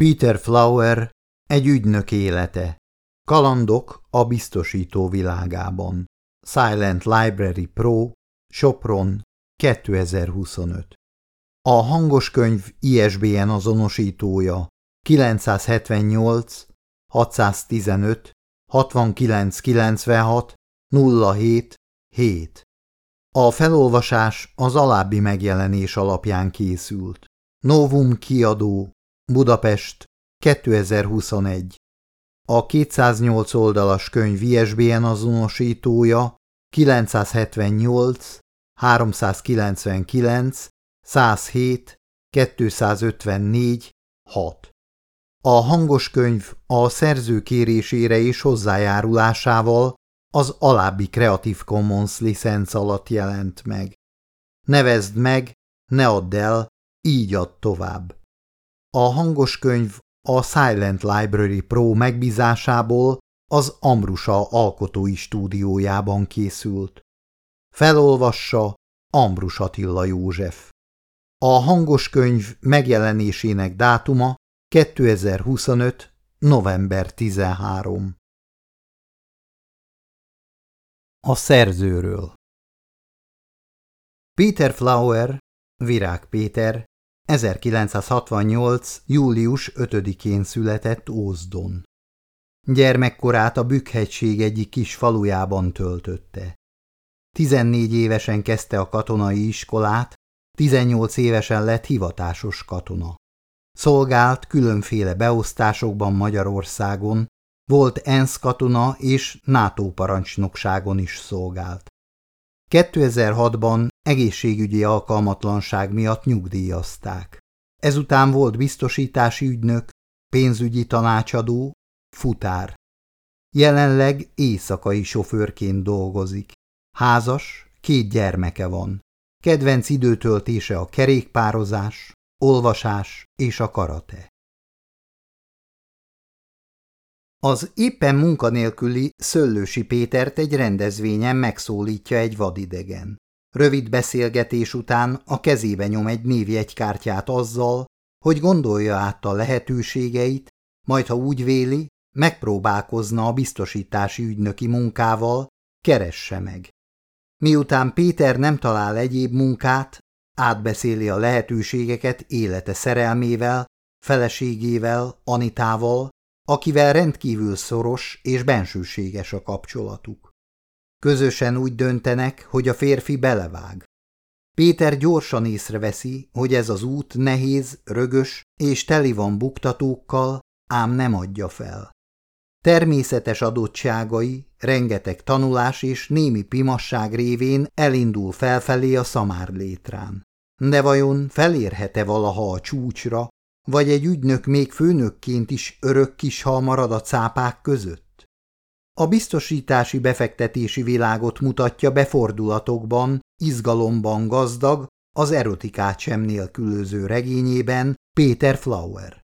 Peter Flower, egy ügynök élete. Kalandok a biztosító világában. Silent Library Pro, Sopron, 2025. A hangos könyv ISBN azonosítója 978 615 6996 07 7. A felolvasás az alábbi megjelenés alapján készült. Novum kiadó, Budapest, 2021. A 208 oldalas könyv ISBN azonosítója 978 399 107 254 6. A hangos könyv a szerző kérésére és hozzájárulásával az alábbi Creative Commons licenc alatt jelent meg. Nevezd meg, ne add el, így add tovább. A hangos könyv a Silent Library Pro megbízásából az Ambrusa alkotói stúdiójában készült. Felolvassa Ambrus Attila József. A hangos könyv megjelenésének dátuma 2025. november 13. A szerzőről Peter Flower, Virág Péter, 1968. július 5-én született Ózdon. Gyermekkorát a Bükkhegység egyik kis falujában töltötte. 14 évesen kezdte a katonai iskolát, 18 évesen lett hivatásos katona. Szolgált különféle beosztásokban Magyarországon, volt ENSZ katona és NATO parancsnokságon is szolgált. 2006-ban egészségügyi alkalmatlanság miatt nyugdíjazták. Ezután volt biztosítási ügynök, pénzügyi tanácsadó, futár. Jelenleg éjszakai sofőrként dolgozik. Házas, két gyermeke van. Kedvenc időtöltése a kerékpározás, olvasás és a karate. Az éppen munkanélküli Szöllősi Pétert egy rendezvényen megszólítja egy vadidegen. Rövid beszélgetés után a kezébe nyom egy névjegykártyát azzal, hogy gondolja át a lehetőségeit, majd ha úgy véli, megpróbálkozna a biztosítási ügynöki munkával, keresse meg. Miután Péter nem talál egyéb munkát, átbeszéli a lehetőségeket élete szerelmével, feleségével, Anitával, akivel rendkívül szoros és bensőséges a kapcsolatuk. Közösen úgy döntenek, hogy a férfi belevág. Péter gyorsan észreveszi, hogy ez az út nehéz, rögös és teli van buktatókkal, ám nem adja fel. Természetes adottságai, rengeteg tanulás és némi pimasság révén elindul felfelé a szamár létrán. De vajon felérhet-e valaha a csúcsra, vagy egy ügynök még főnökként is örök kis marad a cápák között? A biztosítási befektetési világot mutatja befordulatokban, izgalomban gazdag, az erotikát sem nélkülöző regényében Péter Flower.